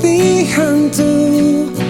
The hantu